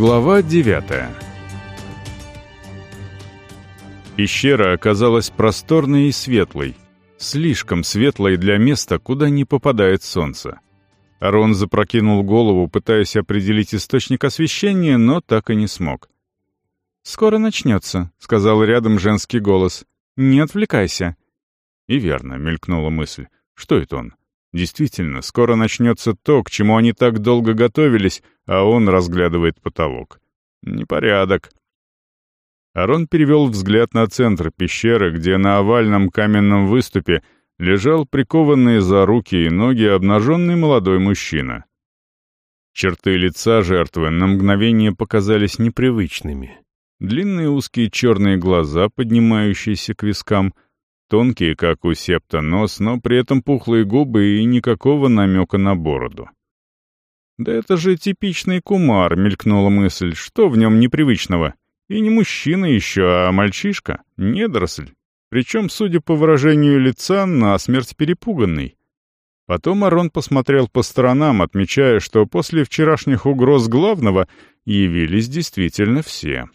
Глава девятая Пещера оказалась просторной и светлой, слишком светлой для места, куда не попадает солнце. Арон запрокинул голову, пытаясь определить источник освещения, но так и не смог. «Скоро начнется», — сказал рядом женский голос. «Не отвлекайся». И верно, мелькнула мысль. Что это он? Действительно, скоро начнется то, к чему они так долго готовились, а он разглядывает потолок. Непорядок. Арон перевел взгляд на центр пещеры, где на овальном каменном выступе лежал прикованный за руки и ноги обнаженный молодой мужчина. Черты лица жертвы на мгновение показались непривычными. Длинные узкие черные глаза, поднимающиеся к вискам, тонкие, как у септа, нос, но при этом пухлые губы и никакого намека на бороду. «Да это же типичный кумар», — мелькнула мысль. «Что в нем непривычного?» И не мужчина еще, а мальчишка, недоросль. Причем, судя по выражению лица, насмерть перепуганный. Потом Арон посмотрел по сторонам, отмечая, что после вчерашних угроз главного явились действительно все.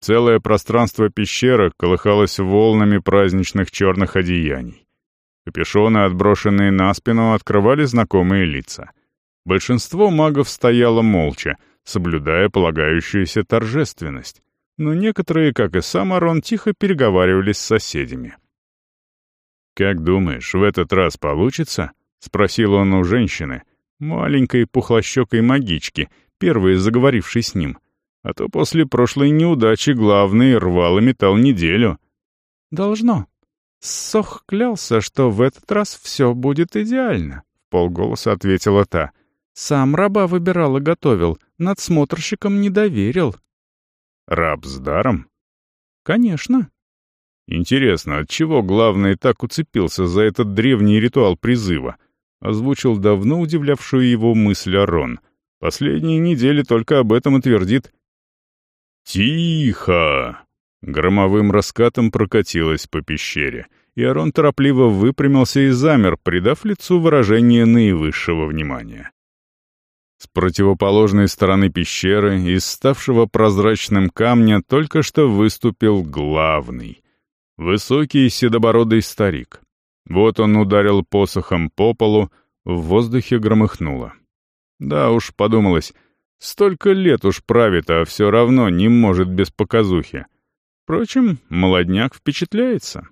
Целое пространство пещеры колыхалось волнами праздничных черных одеяний. Капюшоны, отброшенные на спину, открывали знакомые лица. Большинство магов стояло молча, соблюдая полагающуюся торжественность но некоторые, как и сам Арон, тихо переговаривались с соседями. «Как думаешь, в этот раз получится?» — спросил он у женщины, маленькой пухлощекой магички, первой заговорившей с ним. А то после прошлой неудачи главный рвал и метал неделю. «Должно. Сох клялся, что в этот раз все будет идеально», — в полголоса ответила та. «Сам раба выбирал и готовил, надсмотрщикам не доверил, Раб с даром? Конечно. Интересно, от чего главный так уцепился за этот древний ритуал призыва? Озвучил давно удивлявшую его мысль Арон. Последние недели только об этом и твердит. «Тихо!» Громовым раскатом прокатилась по пещере, и Арон торопливо выпрямился и замер, придав лицу выражение наивысшего внимания. С противоположной стороны пещеры, из ставшего прозрачным камня, только что выступил главный. Высокий седобородый старик. Вот он ударил посохом по полу, в воздухе громыхнуло. Да уж, подумалось, столько лет уж правит, а все равно не может без показухи. Впрочем, молодняк впечатляется.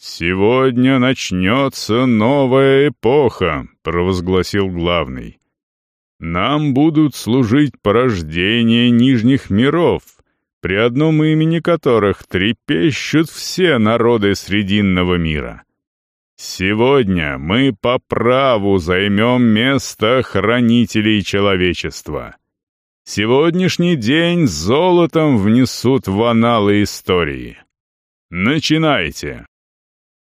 «Сегодня начнется новая эпоха», — провозгласил главный. Нам будут служить порождения нижних миров, при одном имени которых трепещут все народы Срединного мира. Сегодня мы по праву займем место хранителей человечества. Сегодняшний день золотом внесут в аналы истории. Начинайте!»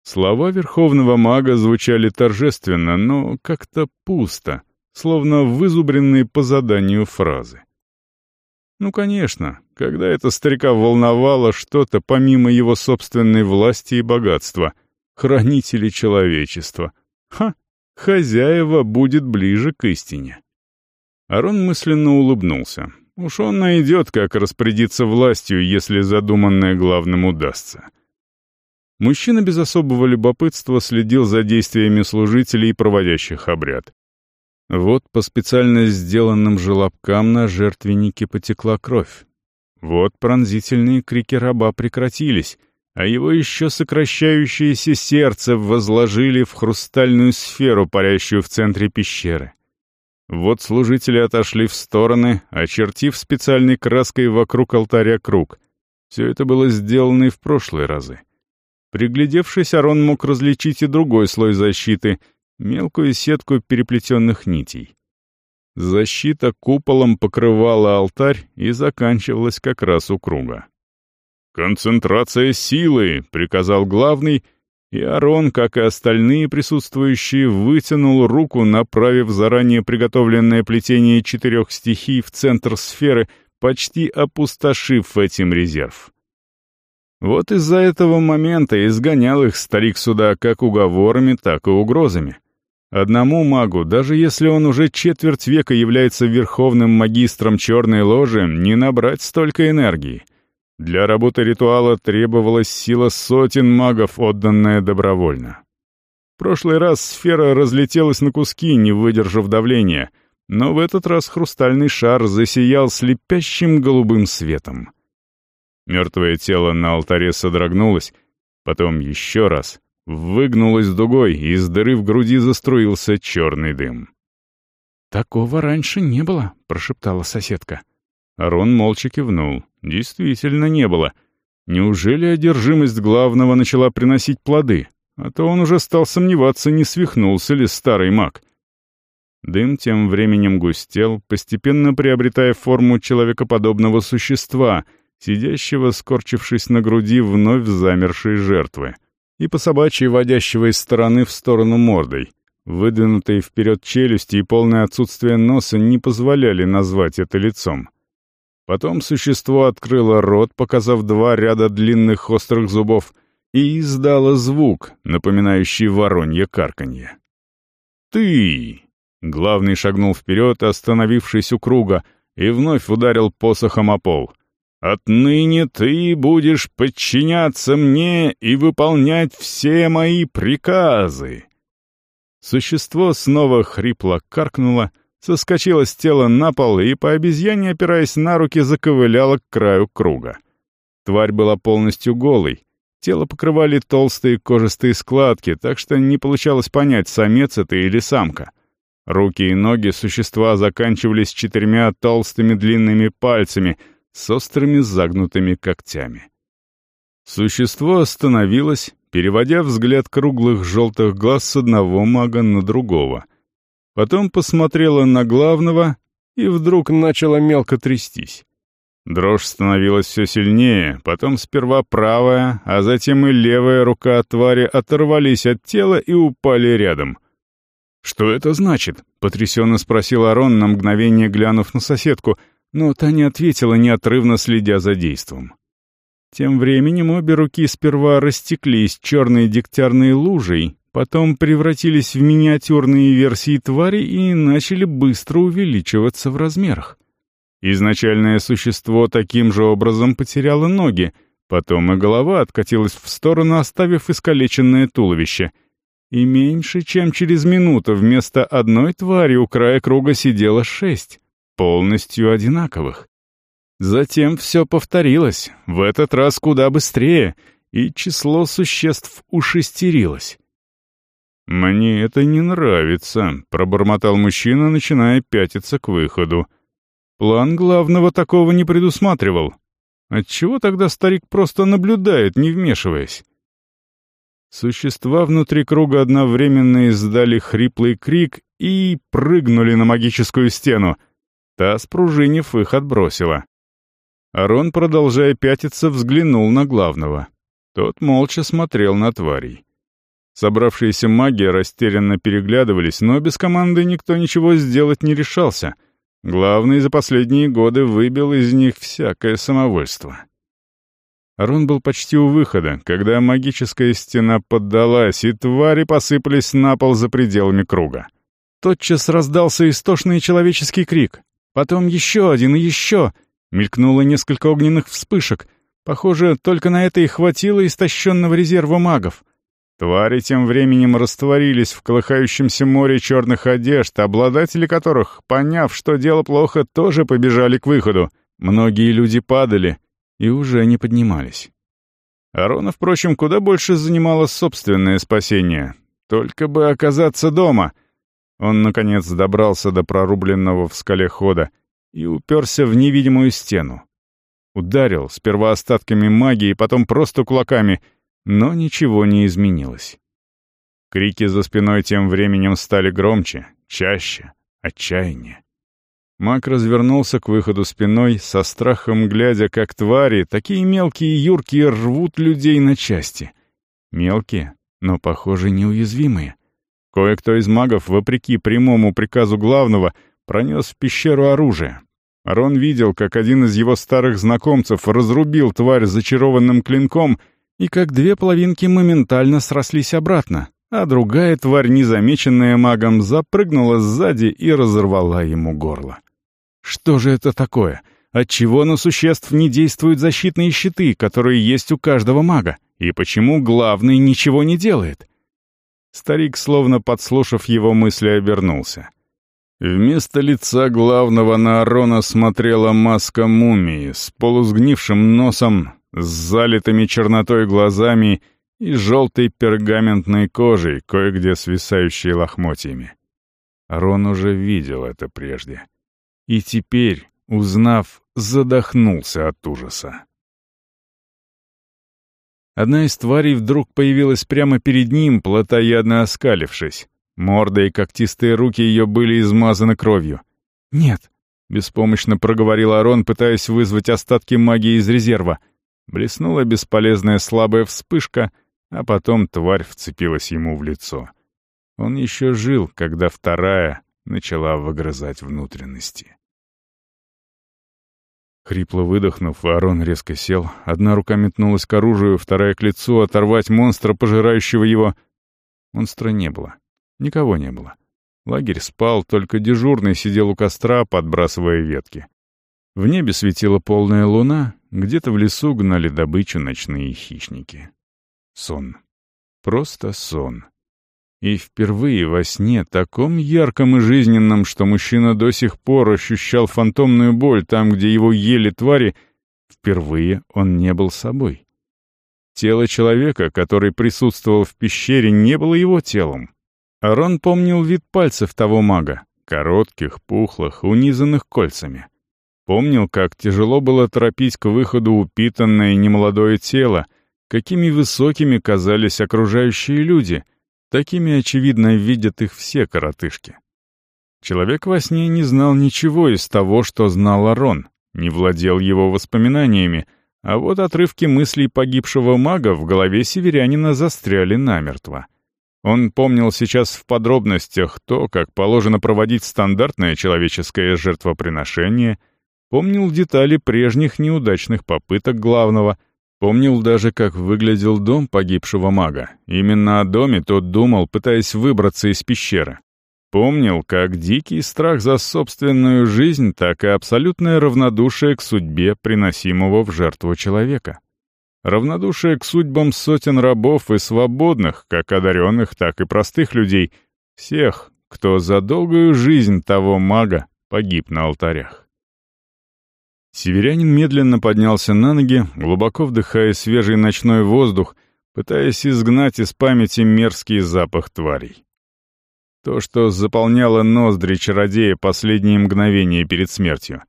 Слова верховного мага звучали торжественно, но как-то пусто — словно вызубренные по заданию фразы. Ну, конечно, когда это старика волновало что-то помимо его собственной власти и богатства, хранители человечества. Ха, хозяева будет ближе к истине. Арон мысленно улыбнулся. Уж он найдет, как распорядиться властью, если задуманное главным удастся. Мужчина без особого любопытства следил за действиями служителей, проводящих обряд. Вот по специально сделанным желобкам на жертвеннике потекла кровь. Вот пронзительные крики раба прекратились, а его еще сокращающееся сердце возложили в хрустальную сферу, парящую в центре пещеры. Вот служители отошли в стороны, очертив специальной краской вокруг алтаря круг. Все это было сделано и в прошлые разы. Приглядевшись, Арон мог различить и другой слой защиты — мелкую сетку переплетенных нитей. Защита куполом покрывала алтарь и заканчивалась как раз у круга. «Концентрация силы!» — приказал главный, и Арон, как и остальные присутствующие, вытянул руку, направив заранее приготовленное плетение четырех стихий в центр сферы, почти опустошив этим резерв. Вот из-за этого момента изгонял их старик сюда как уговорами, так и угрозами. Одному магу, даже если он уже четверть века является верховным магистром черной ложи, не набрать столько энергии. Для работы ритуала требовалась сила сотен магов, отданная добровольно. В прошлый раз сфера разлетелась на куски, не выдержав давления, но в этот раз хрустальный шар засиял слепящим голубым светом. Мертвое тело на алтаре содрогнулось, потом еще раз, выгнулось дугой, и из дыры в груди заструился черный дым. «Такого раньше не было», — прошептала соседка. Арон молча кивнул. Действительно не было. Неужели одержимость главного начала приносить плоды? А то он уже стал сомневаться, не свихнулся ли старый маг. Дым тем временем густел, постепенно приобретая форму человекоподобного существа, сидящего, скорчившись на груди вновь замершей жертвы, и по собачьей водящего из стороны в сторону мордой. Выдвинутые вперед челюсти и полное отсутствие носа не позволяли назвать это лицом. Потом существо открыло рот, показав два ряда длинных острых зубов — и издала звук, напоминающий воронье карканье. «Ты!» Главный шагнул вперед, остановившись у круга, и вновь ударил посохом о пол. «Отныне ты будешь подчиняться мне и выполнять все мои приказы!» Существо снова хрипло каркнуло, соскочило с тела на пол и, по обезьяне опираясь на руки, заковыляло к краю круга. Тварь была полностью голой, Тело покрывали толстые кожистые складки, так что не получалось понять, самец это или самка. Руки и ноги существа заканчивались четырьмя толстыми длинными пальцами с острыми загнутыми когтями. Существо остановилось, переводя взгляд круглых желтых глаз с одного мага на другого. Потом посмотрело на главного и вдруг начало мелко трястись. Дрожь становилась все сильнее, потом сперва правая, а затем и левая рука твари оторвались от тела и упали рядом. «Что это значит?» — потрясенно спросил Арон на мгновение, глянув на соседку, но та не ответила, неотрывно следя за действом. Тем временем обе руки сперва растеклись черной дегтярной лужей, потом превратились в миниатюрные версии твари и начали быстро увеличиваться в размерах. Изначальное существо таким же образом потеряло ноги, потом и голова откатилась в сторону, оставив искалеченное туловище. И меньше чем через минуту вместо одной твари у края круга сидело шесть, полностью одинаковых. Затем все повторилось, в этот раз куда быстрее, и число существ ушестерилось. «Мне это не нравится», — пробормотал мужчина, начиная пятиться к выходу. План главного такого не предусматривал. Отчего тогда старик просто наблюдает, не вмешиваясь? Существа внутри круга одновременно издали хриплый крик и прыгнули на магическую стену. Та, спружинив, их отбросила. Арон, продолжая пятиться, взглянул на главного. Тот молча смотрел на тварей. Собравшиеся маги растерянно переглядывались, но без команды никто ничего сделать не решался — Главный за последние годы выбил из них всякое самовольство. Арон был почти у выхода, когда магическая стена поддалась, и твари посыпались на пол за пределами круга. Тотчас раздался истошный человеческий крик. Потом еще один и еще. Мелькнуло несколько огненных вспышек. Похоже, только на это и хватило истощенного резерва магов — Твари тем временем растворились в колыхающемся море черных одежд, обладатели которых, поняв, что дело плохо, тоже побежали к выходу. Многие люди падали и уже не поднимались. Арона, впрочем, куда больше занимало собственное спасение. Только бы оказаться дома. Он, наконец, добрался до прорубленного в скале хода и уперся в невидимую стену. Ударил, сперва остатками магии, потом просто кулаками — но ничего не изменилось. Крики за спиной тем временем стали громче, чаще, отчаяние. Мак развернулся к выходу спиной, со страхом глядя, как твари, такие мелкие и юркие, рвут людей на части. Мелкие, но, похоже, неуязвимые. Кое-кто из магов, вопреки прямому приказу главного, пронес в пещеру оружие. Рон видел, как один из его старых знакомцев разрубил тварь зачарованным клинком — и как две половинки моментально срослись обратно, а другая тварь, незамеченная магом, запрыгнула сзади и разорвала ему горло. Что же это такое? Отчего на существ не действуют защитные щиты, которые есть у каждого мага? И почему главный ничего не делает? Старик, словно подслушав его мысли, обернулся. Вместо лица главного на Арона смотрела маска мумии с полусгнившим носом, с залитыми чернотой глазами и желтой пергаментной кожей, кое-где свисающей лохмотьями. Арон уже видел это прежде. И теперь, узнав, задохнулся от ужаса. Одна из тварей вдруг появилась прямо перед ним, плотоядно оскалившись. Морда и когтистые руки ее были измазаны кровью. «Нет», — беспомощно проговорил Арон, пытаясь вызвать остатки магии из резерва. Блеснула бесполезная слабая вспышка, а потом тварь вцепилась ему в лицо. Он еще жил, когда вторая начала выгрызать внутренности. Хрипло выдохнув, Арон резко сел. Одна рука метнулась к оружию, вторая к лицу, оторвать монстра, пожирающего его. Монстра не было. Никого не было. Лагерь спал, только дежурный сидел у костра, подбрасывая ветки. В небе светила полная луна, где-то в лесу гнали добычу ночные хищники. Сон. Просто сон. И впервые во сне, таком ярком и жизненном, что мужчина до сих пор ощущал фантомную боль там, где его ели твари, впервые он не был собой. Тело человека, который присутствовал в пещере, не было его телом. Арон помнил вид пальцев того мага, коротких, пухлых, унизанных кольцами. Помнил, как тяжело было торопить к выходу упитанное немолодое тело, какими высокими казались окружающие люди — Такими, очевидно, видят их все коротышки. Человек во сне не знал ничего из того, что знал Арон, не владел его воспоминаниями, а вот отрывки мыслей погибшего мага в голове северянина застряли намертво. Он помнил сейчас в подробностях то, как положено проводить стандартное человеческое жертвоприношение, помнил детали прежних неудачных попыток главного — Помнил даже, как выглядел дом погибшего мага. Именно о доме тот думал, пытаясь выбраться из пещеры. Помнил, как дикий страх за собственную жизнь, так и абсолютное равнодушие к судьбе приносимого в жертву человека. Равнодушие к судьбам сотен рабов и свободных, как одаренных, так и простых людей, всех, кто за долгую жизнь того мага погиб на алтарях. Северянин медленно поднялся на ноги, глубоко вдыхая свежий ночной воздух, пытаясь изгнать из памяти мерзкий запах тварей. То, что заполняло ноздри чародея последние мгновения перед смертью.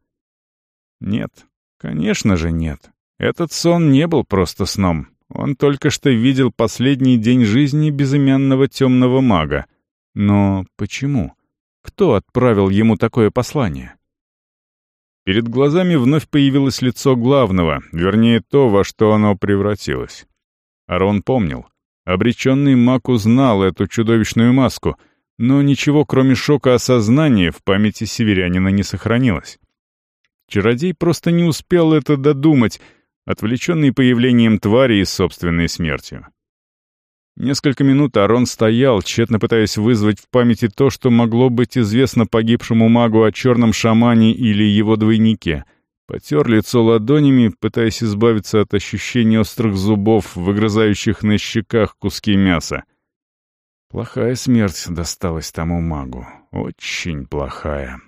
Нет, конечно же нет. Этот сон не был просто сном. Он только что видел последний день жизни безымянного темного мага. Но почему? Кто отправил ему такое послание? Перед глазами вновь появилось лицо главного, вернее то, во что оно превратилось. Арон помнил. Обреченный маг узнал эту чудовищную маску, но ничего, кроме шока осознания, в памяти северянина не сохранилось. Чародей просто не успел это додумать, отвлеченный появлением твари и собственной смертью. Несколько минут Арон стоял, тщетно пытаясь вызвать в памяти то, что могло быть известно погибшему магу о черном шамане или его двойнике. Потер лицо ладонями, пытаясь избавиться от ощущения острых зубов, выгрызающих на щеках куски мяса. Плохая смерть досталась тому магу. Очень плохая.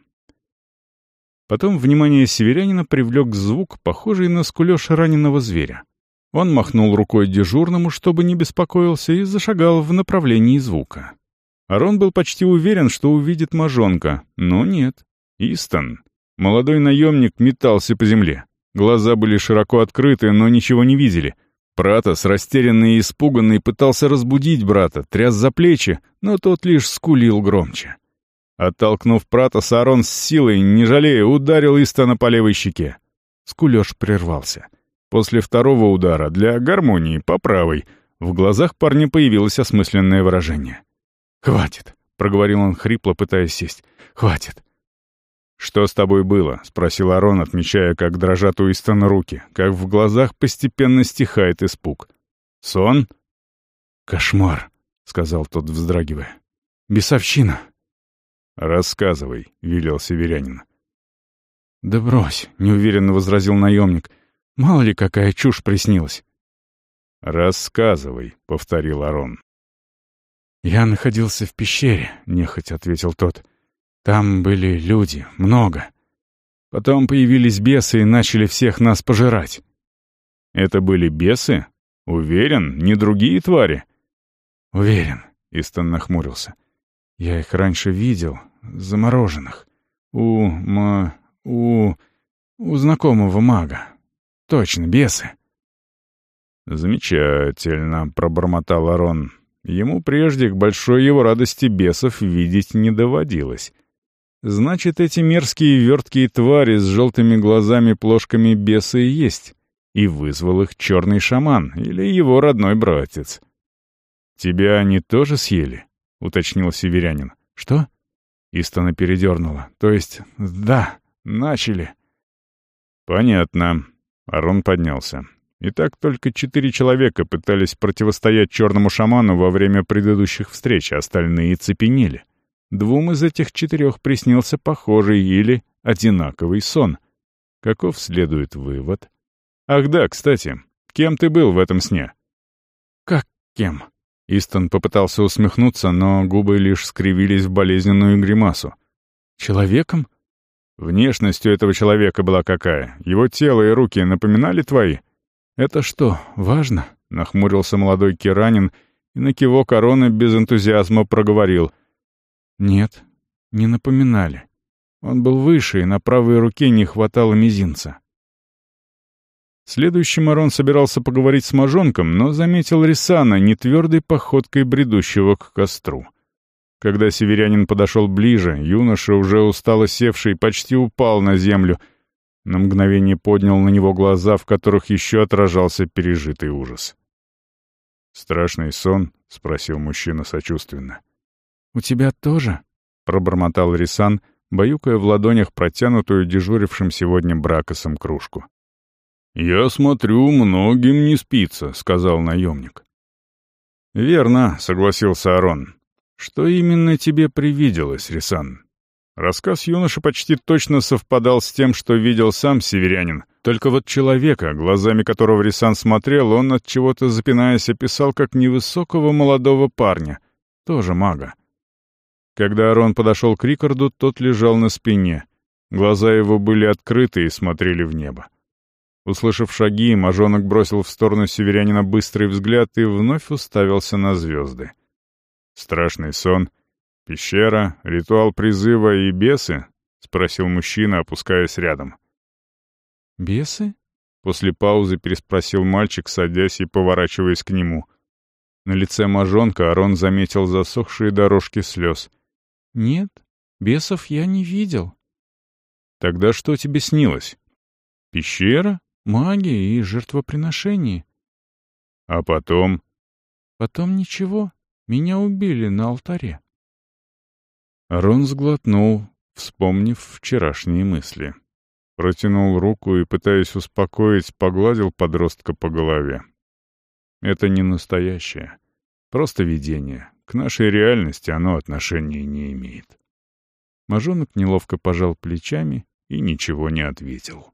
Потом внимание северянина привлек звук, похожий на скулеж раненого зверя. Он махнул рукой дежурному, чтобы не беспокоился, и зашагал в направлении звука. Арон был почти уверен, что увидит мажонка, но нет. Истон. Молодой наемник метался по земле. Глаза были широко открыты, но ничего не видели. Пратос, растерянный и испуганный, пытался разбудить брата, тряс за плечи, но тот лишь скулил громче. Оттолкнув Пратоса, Арон с силой, не жалея, ударил Истона по левой щеке. Скулеж прервался. После второго удара для гармонии по правой в глазах парня появилось осмысленное выражение. «Хватит», — проговорил он хрипло, пытаясь сесть. «Хватит». «Что с тобой было?» — спросил Арон, отмечая, как дрожат у Истона руки, как в глазах постепенно стихает испуг. «Сон?» «Кошмар», — сказал тот, вздрагивая. «Бесовщина!» «Рассказывай», — велел северянин. «Да брось», — неуверенно возразил наемник. «Мало ли какая чушь приснилась». «Рассказывай», — повторил Арон. «Я находился в пещере», — нехотя ответил тот. «Там были люди, много. Потом появились бесы и начали всех нас пожирать». «Это были бесы? Уверен, не другие твари?» «Уверен», — Истон нахмурился. «Я их раньше видел, замороженных. У... ма... у... у знакомого мага. Точно, бесы». «Замечательно», — пробормотал Арон. Ему прежде к большой его радости бесов видеть не доводилось. Значит, эти мерзкие верткие твари с желтыми глазами-плошками бесы и есть. И вызвал их черный шаман или его родной братец. «Тебя они тоже съели?» — уточнил северянин. «Что?» Истона передернула. «То есть, да, начали». «Понятно». Арон поднялся. Итак, только четыре человека пытались противостоять черному шаману во время предыдущих встреч, а остальные цепенели. Двум из этих четырех приснился похожий или одинаковый сон. Каков следует вывод? Ах да, кстати, кем ты был в этом сне? Как кем? Истон попытался усмехнуться, но губы лишь скривились в болезненную гримасу. Человеком? Внешность у этого человека была какая? Его тело и руки напоминали твои? «Это что, важно?» — нахмурился молодой Киранин и на кивок короны без энтузиазма проговорил. «Нет, не напоминали. Он был выше, и на правой руке не хватало мизинца». Следующим Арон собирался поговорить с Мажонком, но заметил Рисана нетвердой походкой бредущего к костру. Когда северянин подошел ближе, юноша, уже устало севший, почти упал на землю — на мгновение поднял на него глаза, в которых еще отражался пережитый ужас. «Страшный сон?» — спросил мужчина сочувственно. «У тебя тоже?» — пробормотал Рисан, баюкая в ладонях протянутую дежурившим сегодня бракосом кружку. «Я смотрю, многим не спится», — сказал наемник. «Верно», — согласился Арон. «Что именно тебе привиделось, Рисан?» Рассказ юноши почти точно совпадал с тем, что видел сам северянин. Только вот человека, глазами которого Рисан смотрел, он от чего-то запинаясь описал как невысокого молодого парня, тоже мага. Когда Арон подошел к Рикарду, тот лежал на спине. Глаза его были открыты и смотрели в небо. Услышав шаги, мажонок бросил в сторону северянина быстрый взгляд и вновь уставился на звезды. Страшный сон — «Пещера, ритуал призыва и бесы?» — спросил мужчина, опускаясь рядом. «Бесы?» — после паузы переспросил мальчик, садясь и поворачиваясь к нему. На лице мажонка Арон заметил засохшие дорожки слез. «Нет, бесов я не видел». «Тогда что тебе снилось?» «Пещера, магия и жертвоприношение». «А потом?» «Потом ничего. Меня убили на алтаре». Рон сглотнул, вспомнив вчерашние мысли. Протянул руку и, пытаясь успокоить, погладил подростка по голове. Это не настоящее. Просто видение. К нашей реальности оно отношения не имеет. Мажонок неловко пожал плечами и ничего не ответил.